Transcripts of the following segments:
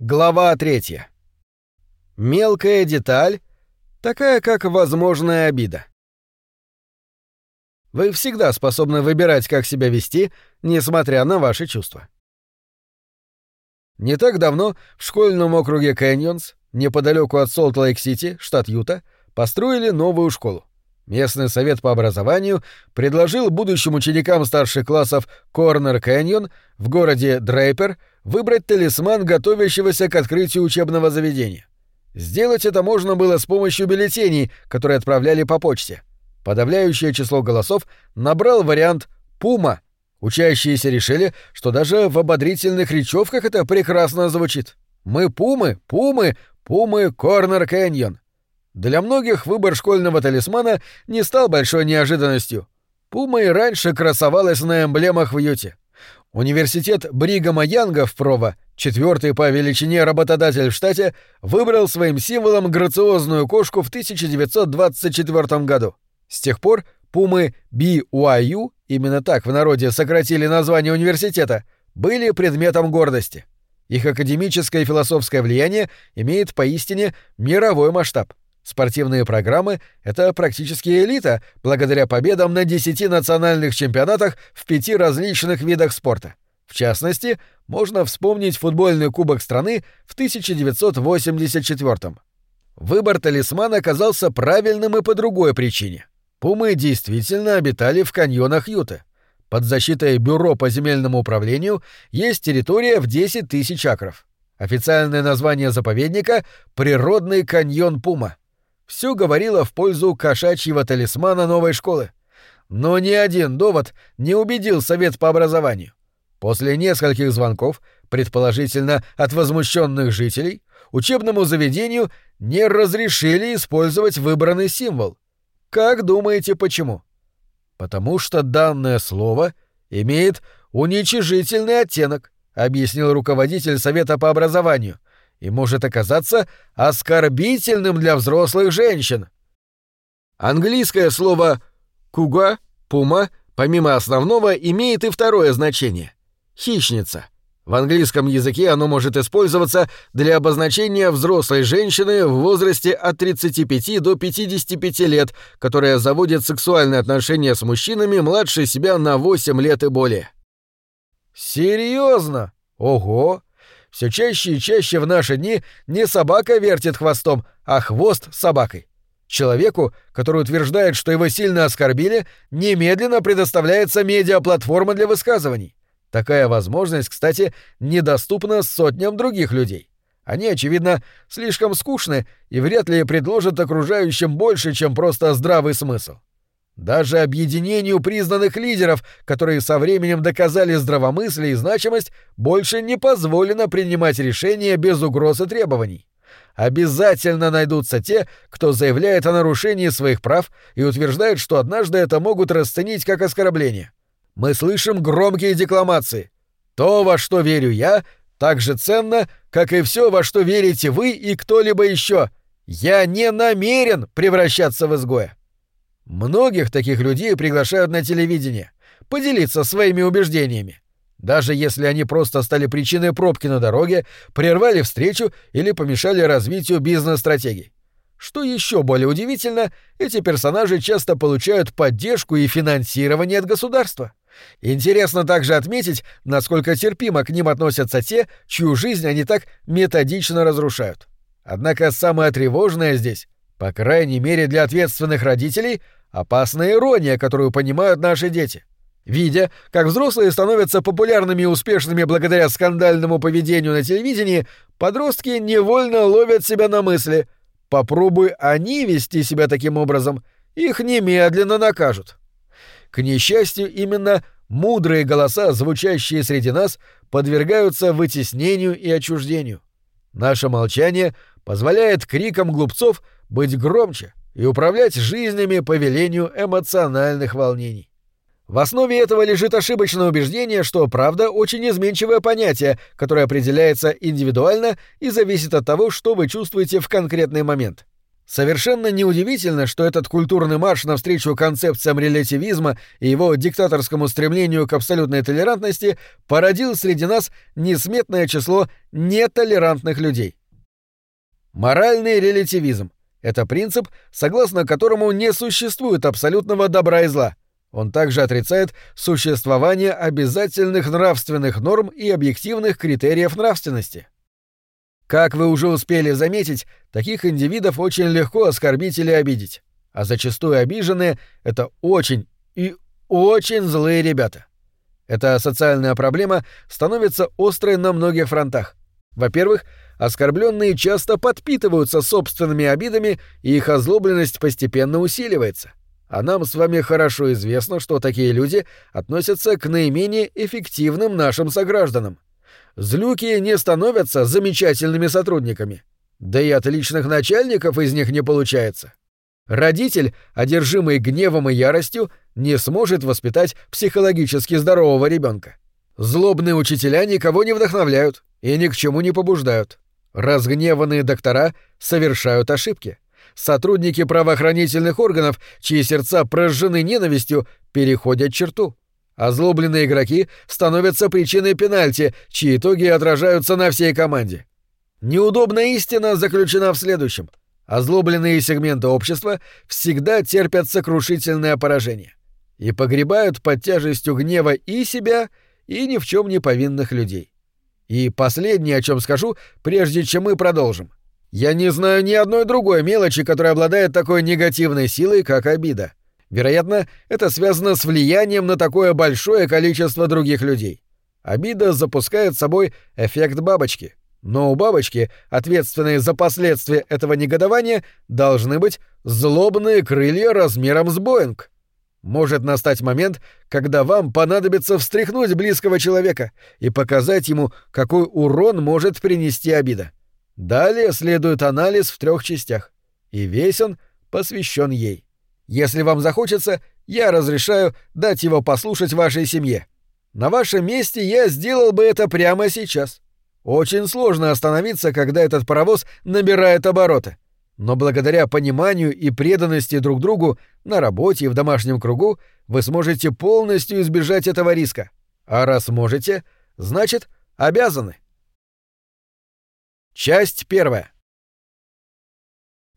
Глава третья. Мелкая деталь, такая как возможная обида. Вы всегда способны выбирать, как себя вести, несмотря на ваши чувства. Не так давно в школьном округе Кэньонс, неподалеку от Солт-Лейк-Сити, штат Юта, построили новую школу. Местный совет по образованию предложил будущим ученикам старших классов Корнер Кэньон в городе Дрейпер выбрать талисман готовящегося к открытию учебного заведения. Сделать это можно было с помощью бюллетеней, которые отправляли по почте. Подавляющее число голосов набрал вариант «Пума». Учащиеся решили, что даже в ободрительных речевках это прекрасно звучит. «Мы пумы, пумы, пумы Корнер Кэньон». Для многих выбор школьного талисмана не стал большой неожиданностью. Пума и раньше красовалась на эмблемах в Юте. Университет Бригама Янга в Прово, четвертый по величине работодатель в штате, выбрал своим символом грациозную кошку в 1924 году. С тех пор пумы BYU, именно так в народе сократили название университета, были предметом гордости. Их академическое и философское влияние имеет поистине мировой масштаб. Спортивные программы — это практически элита, благодаря победам на 10 национальных чемпионатах в пяти различных видах спорта. В частности, можно вспомнить футбольный кубок страны в 1984 -м. Выбор талисмана оказался правильным и по другой причине. Пумы действительно обитали в каньонах Юты. Под защитой Бюро по земельному управлению есть территория в 10 тысяч акров. Официальное название заповедника — Природный каньон Пума — все говорило в пользу кошачьего талисмана новой школы. Но ни один довод не убедил Совет по образованию. После нескольких звонков, предположительно от возмущенных жителей, учебному заведению не разрешили использовать выбранный символ. Как думаете, почему? Потому что данное слово имеет уничижительный оттенок, объяснил руководитель Совета по образованию и может оказаться оскорбительным для взрослых женщин. Английское слово «куга», «пума» помимо основного имеет и второе значение — «хищница». В английском языке оно может использоваться для обозначения взрослой женщины в возрасте от 35 до 55 лет, которая заводит сексуальные отношения с мужчинами младше себя на 8 лет и более. Серьезно? Ого! Все чаще и чаще в наши дни не собака вертит хвостом, а хвост собакой. Человеку, который утверждает, что его сильно оскорбили, немедленно предоставляется медиаплатформа для высказываний. Такая возможность, кстати, недоступна сотням других людей. Они, очевидно, слишком скучны и вряд ли предложат окружающим больше, чем просто здравый смысл. Даже объединению признанных лидеров, которые со временем доказали здравомыслие и значимость, больше не позволено принимать решения без угроз и требований. Обязательно найдутся те, кто заявляет о нарушении своих прав и утверждает, что однажды это могут расценить как оскорбление. Мы слышим громкие декламации. То, во что верю я, так же ценно, как и все, во что верите вы и кто-либо еще. Я не намерен превращаться в изгоя. Многих таких людей приглашают на телевидение поделиться своими убеждениями. Даже если они просто стали причиной пробки на дороге, прервали встречу или помешали развитию бизнес-стратегий. Что еще более удивительно, эти персонажи часто получают поддержку и финансирование от государства. Интересно также отметить, насколько терпимо к ним относятся те, чью жизнь они так методично разрушают. Однако самое тревожное здесь по крайней мере для ответственных родителей, опасная ирония, которую понимают наши дети. Видя, как взрослые становятся популярными и успешными благодаря скандальному поведению на телевидении, подростки невольно ловят себя на мысли «попробуй они вести себя таким образом, их немедленно накажут». К несчастью, именно мудрые голоса, звучащие среди нас, подвергаются вытеснению и отчуждению. Наше молчание позволяет крикам глупцов — быть громче и управлять жизнями по велению эмоциональных волнений. В основе этого лежит ошибочное убеждение, что правда очень изменчивое понятие, которое определяется индивидуально и зависит от того, что вы чувствуете в конкретный момент. Совершенно неудивительно, что этот культурный марш навстречу концепциям релятивизма и его диктаторскому стремлению к абсолютной толерантности породил среди нас несметное число нетолерантных людей. Моральный релятивизм — это принцип, согласно которому не существует абсолютного добра и зла. Он также отрицает существование обязательных нравственных норм и объективных критериев нравственности. Как вы уже успели заметить, таких индивидов очень легко оскорбить или обидеть. А зачастую обиженные — это очень и очень злые ребята. Эта социальная проблема становится острой на многих фронтах. Во-первых, оскорбленные часто подпитываются собственными обидами, и их озлобленность постепенно усиливается. А нам с вами хорошо известно, что такие люди относятся к наименее эффективным нашим согражданам. Злюки не становятся замечательными сотрудниками. Да и отличных начальников из них не получается. Родитель, одержимый гневом и яростью, не сможет воспитать психологически здорового ребенка. Злобные учителя никого не вдохновляют и ни к чему не побуждают. Разгневанные доктора совершают ошибки. Сотрудники правоохранительных органов, чьи сердца прожжены ненавистью, переходят черту. Озлобленные игроки становятся причиной пенальти, чьи итоги отражаются на всей команде. Неудобная истина заключена в следующем. Озлобленные сегменты общества всегда терпят сокрушительное поражение и погребают под тяжестью гнева и себя, и ни в чем не повинных людей. И последнее, о чем скажу, прежде чем мы продолжим. Я не знаю ни одной другой мелочи, которая обладает такой негативной силой, как обида. Вероятно, это связано с влиянием на такое большое количество других людей. Обида запускает собой эффект бабочки. Но у бабочки, ответственной за последствия этого негодования, должны быть злобные крылья размером с Боинг. Может настать момент, когда вам понадобится встряхнуть близкого человека и показать ему, какой урон может принести обида. Далее следует анализ в трех частях, и весь он посвящен ей. Если вам захочется, я разрешаю дать его послушать вашей семье. На вашем месте я сделал бы это прямо сейчас. Очень сложно остановиться, когда этот паровоз набирает обороты. Но благодаря пониманию и преданности друг другу на работе и в домашнем кругу вы сможете полностью избежать этого риска. А раз можете, значит, обязаны. Часть первая.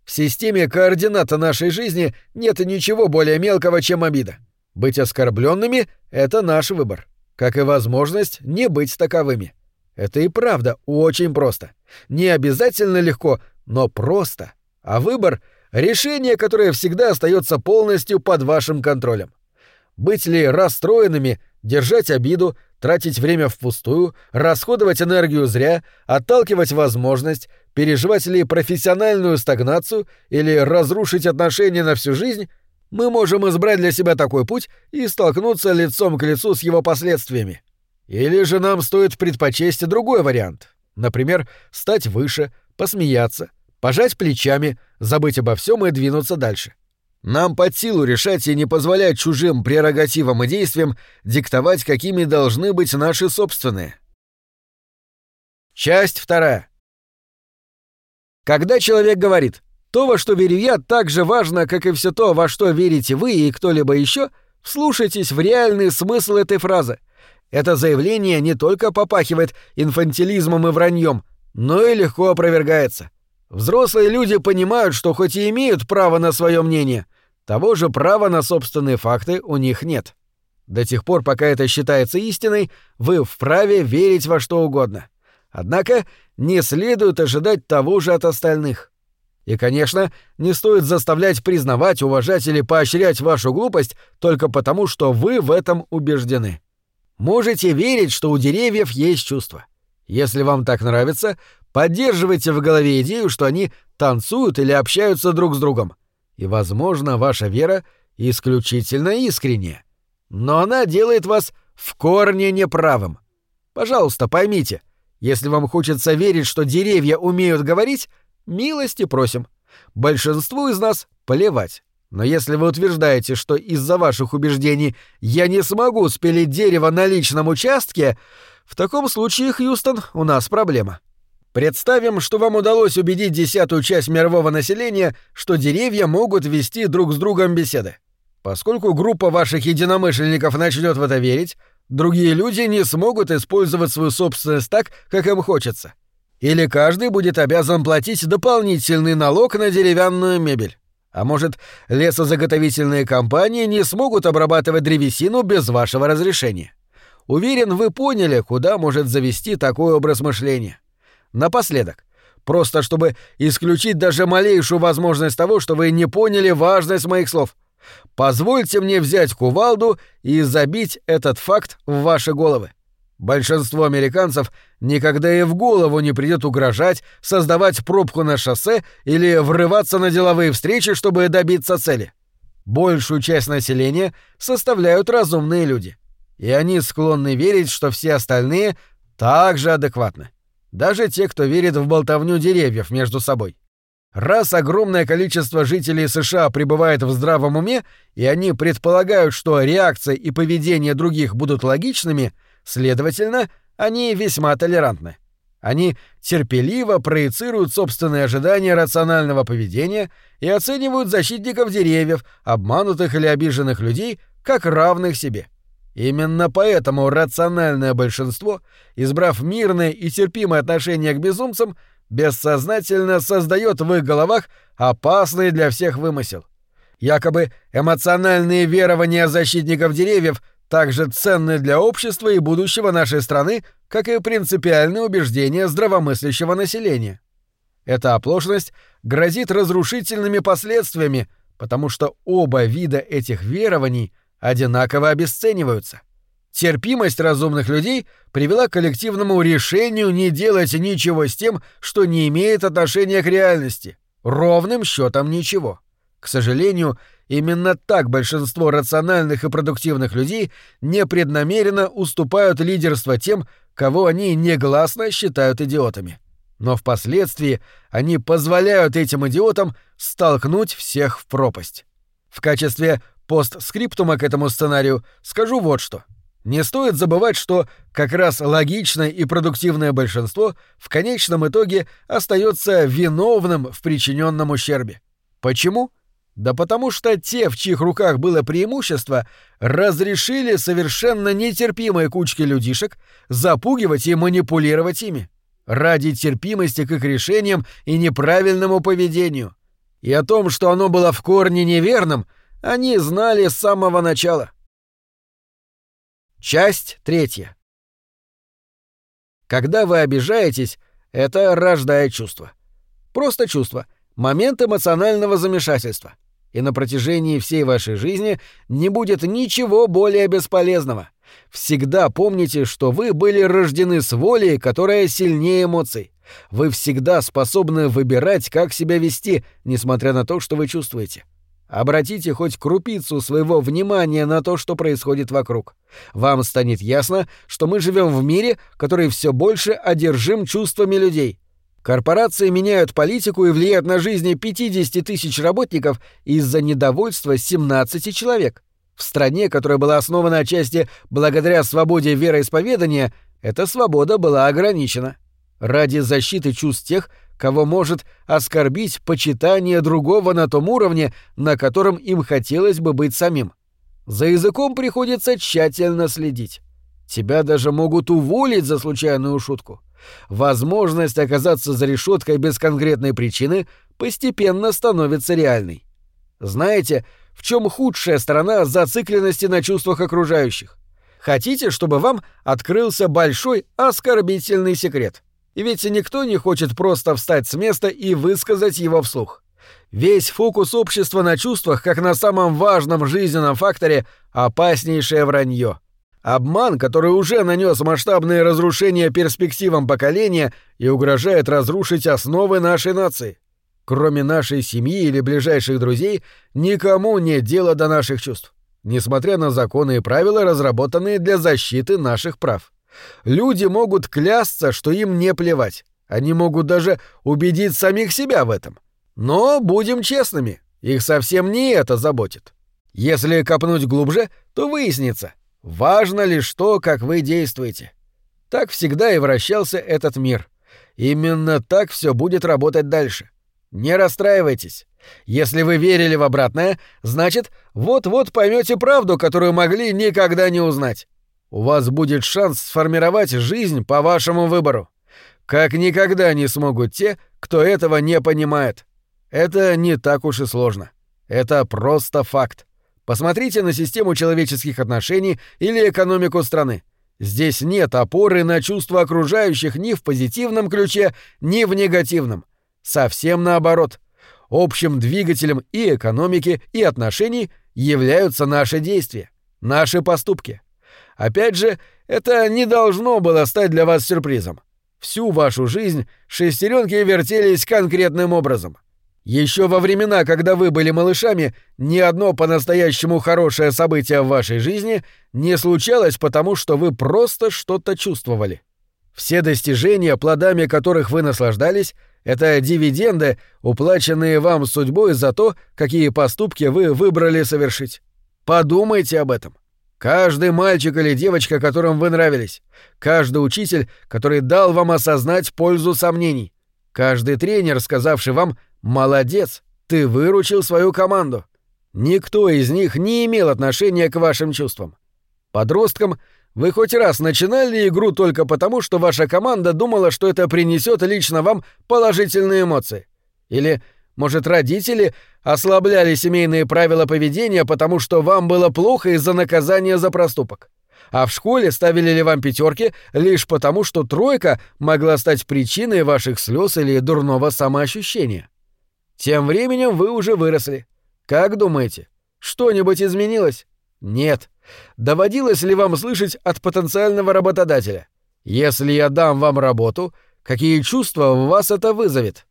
В системе координата нашей жизни нет ничего более мелкого, чем обида. Быть оскорбленными — это наш выбор, как и возможность не быть таковыми. Это и правда очень просто. Не обязательно легко, но просто. А выбор — решение, которое всегда остается полностью под вашим контролем. Быть ли расстроенными, держать обиду, тратить время впустую, расходовать энергию зря, отталкивать возможность, переживать ли профессиональную стагнацию или разрушить отношения на всю жизнь, мы можем избрать для себя такой путь и столкнуться лицом к лицу с его последствиями. Или же нам стоит предпочесть другой вариант. Например, стать выше, посмеяться, пожать плечами, забыть обо всем и двинуться дальше. Нам под силу решать и не позволять чужим прерогативам и действиям диктовать, какими должны быть наши собственные. Часть вторая. Когда человек говорит «то, во что верю я, так же важно, как и все то, во что верите вы и кто-либо еще», вслушайтесь в реальный смысл этой фразы. Это заявление не только попахивает инфантилизмом и враньем, но и легко опровергается. Взрослые люди понимают, что хоть и имеют право на свое мнение, того же права на собственные факты у них нет. До тех пор, пока это считается истиной, вы вправе верить во что угодно. Однако не следует ожидать того же от остальных. И, конечно, не стоит заставлять признавать, уважать или поощрять вашу глупость только потому, что вы в этом убеждены. Можете верить, что у деревьев есть чувства. Если вам так нравится, Поддерживайте в голове идею, что они танцуют или общаются друг с другом. И, возможно, ваша вера исключительно искренняя. Но она делает вас в корне неправым. Пожалуйста, поймите, если вам хочется верить, что деревья умеют говорить, милости просим. Большинству из нас плевать. Но если вы утверждаете, что из-за ваших убеждений я не смогу спилить дерево на личном участке, в таком случае, Хьюстон, у нас проблема. Представим, что вам удалось убедить десятую часть мирового населения, что деревья могут вести друг с другом беседы. Поскольку группа ваших единомышленников начнет в это верить, другие люди не смогут использовать свою собственность так, как им хочется. Или каждый будет обязан платить дополнительный налог на деревянную мебель. А может, лесозаготовительные компании не смогут обрабатывать древесину без вашего разрешения. Уверен, вы поняли, куда может завести такой образ мышления. Напоследок, просто чтобы исключить даже малейшую возможность того, что вы не поняли важность моих слов, позвольте мне взять кувалду и забить этот факт в ваши головы. Большинство американцев никогда и в голову не придет угрожать, создавать пробку на шоссе или врываться на деловые встречи, чтобы добиться цели. Большую часть населения составляют разумные люди. И они склонны верить, что все остальные также адекватны даже те, кто верит в болтовню деревьев между собой. Раз огромное количество жителей США пребывает в здравом уме, и они предполагают, что реакция и поведение других будут логичными, следовательно, они весьма толерантны. Они терпеливо проецируют собственные ожидания рационального поведения и оценивают защитников деревьев, обманутых или обиженных людей, как равных себе. Именно поэтому рациональное большинство, избрав мирное и терпимое отношение к безумцам, бессознательно создает в их головах опасный для всех вымысел. Якобы эмоциональные верования защитников деревьев также ценны для общества и будущего нашей страны, как и принципиальные убеждения здравомыслящего населения. Эта оплошность грозит разрушительными последствиями, потому что оба вида этих верований — одинаково обесцениваются. Терпимость разумных людей привела к коллективному решению не делать ничего с тем, что не имеет отношения к реальности. Ровным счетом ничего. К сожалению, именно так большинство рациональных и продуктивных людей непреднамеренно уступают лидерство тем, кого они негласно считают идиотами. Но впоследствии они позволяют этим идиотам столкнуть всех в пропасть. В качестве постскриптума к этому сценарию скажу вот что. Не стоит забывать, что как раз логичное и продуктивное большинство в конечном итоге остается виновным в причиненном ущербе. Почему? Да потому что те, в чьих руках было преимущество, разрешили совершенно нетерпимой кучке людишек запугивать и манипулировать ими ради терпимости к их решениям и неправильному поведению. И о том, что оно было в корне неверным, они знали с самого начала. Часть третья. Когда вы обижаетесь, это рождает чувство. Просто чувство, момент эмоционального замешательства. И на протяжении всей вашей жизни не будет ничего более бесполезного. Всегда помните, что вы были рождены с волей, которая сильнее эмоций. Вы всегда способны выбирать, как себя вести, несмотря на то, что вы чувствуете. Обратите хоть крупицу своего внимания на то, что происходит вокруг. Вам станет ясно, что мы живем в мире, который все больше одержим чувствами людей. Корпорации меняют политику и влияют на жизни 50 тысяч работников из-за недовольства 17 человек. В стране, которая была основана отчасти благодаря свободе вероисповедания, эта свобода была ограничена. Ради защиты чувств тех, кого может оскорбить почитание другого на том уровне, на котором им хотелось бы быть самим. За языком приходится тщательно следить. Тебя даже могут уволить за случайную шутку. Возможность оказаться за решеткой без конкретной причины постепенно становится реальной. Знаете, в чем худшая сторона зацикленности на чувствах окружающих? Хотите, чтобы вам открылся большой оскорбительный секрет? И ведь никто не хочет просто встать с места и высказать его вслух. Весь фокус общества на чувствах, как на самом важном жизненном факторе, опаснейшее вранье. Обман, который уже нанес масштабные разрушения перспективам поколения и угрожает разрушить основы нашей нации. Кроме нашей семьи или ближайших друзей, никому нет дела до наших чувств, несмотря на законы и правила, разработанные для защиты наших прав. Люди могут клясться, что им не плевать. Они могут даже убедить самих себя в этом. Но будем честными, их совсем не это заботит. Если копнуть глубже, то выяснится, важно лишь то, как вы действуете. Так всегда и вращался этот мир. Именно так все будет работать дальше. Не расстраивайтесь. Если вы верили в обратное, значит, вот-вот поймете правду, которую могли никогда не узнать. У вас будет шанс сформировать жизнь по вашему выбору. Как никогда не смогут те, кто этого не понимает. Это не так уж и сложно. Это просто факт. Посмотрите на систему человеческих отношений или экономику страны. Здесь нет опоры на чувства окружающих ни в позитивном ключе, ни в негативном. Совсем наоборот. Общим двигателем и экономики, и отношений являются наши действия, наши поступки. Опять же, это не должно было стать для вас сюрпризом. Всю вашу жизнь шестеренки вертелись конкретным образом. Еще во времена, когда вы были малышами, ни одно по-настоящему хорошее событие в вашей жизни не случалось потому, что вы просто что-то чувствовали. Все достижения, плодами которых вы наслаждались, это дивиденды, уплаченные вам судьбой за то, какие поступки вы выбрали совершить. Подумайте об этом. Каждый мальчик или девочка, которым вы нравились, каждый учитель, который дал вам осознать пользу сомнений, каждый тренер, сказавший вам «молодец, ты выручил свою команду», никто из них не имел отношения к вашим чувствам. Подросткам вы хоть раз начинали игру только потому, что ваша команда думала, что это принесет лично вам положительные эмоции? Или может, родители ослабляли семейные правила поведения, потому что вам было плохо из-за наказания за проступок? А в школе ставили ли вам пятерки лишь потому, что тройка могла стать причиной ваших слез или дурного самоощущения? Тем временем вы уже выросли. Как думаете, что-нибудь изменилось? Нет. Доводилось ли вам слышать от потенциального работодателя? Если я дам вам работу, какие чувства в вас это вызовет?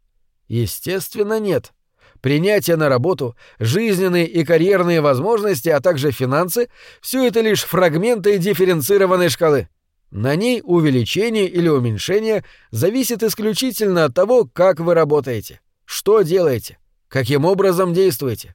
Естественно, нет. Принятие на работу, жизненные и карьерные возможности, а также финансы — все это лишь фрагменты дифференцированной шкалы. На ней увеличение или уменьшение зависит исключительно от того, как вы работаете, что делаете, каким образом действуете.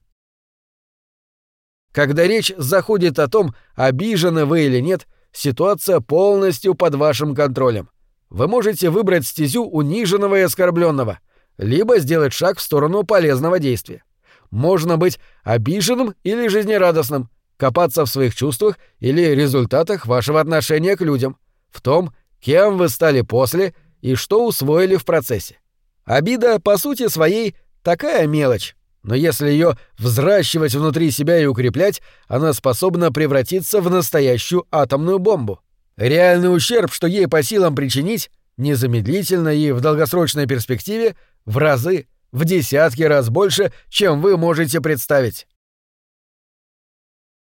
Когда речь заходит о том, обижены вы или нет, ситуация полностью под вашим контролем. Вы можете выбрать стезю униженного и оскорбленного — либо сделать шаг в сторону полезного действия. Можно быть обиженным или жизнерадостным, копаться в своих чувствах или результатах вашего отношения к людям, в том, кем вы стали после и что усвоили в процессе. Обида, по сути своей, такая мелочь, но если ее взращивать внутри себя и укреплять, она способна превратиться в настоящую атомную бомбу. Реальный ущерб, что ей по силам причинить, незамедлительно и в долгосрочной перспективе в разы, в десятки раз больше, чем вы можете представить.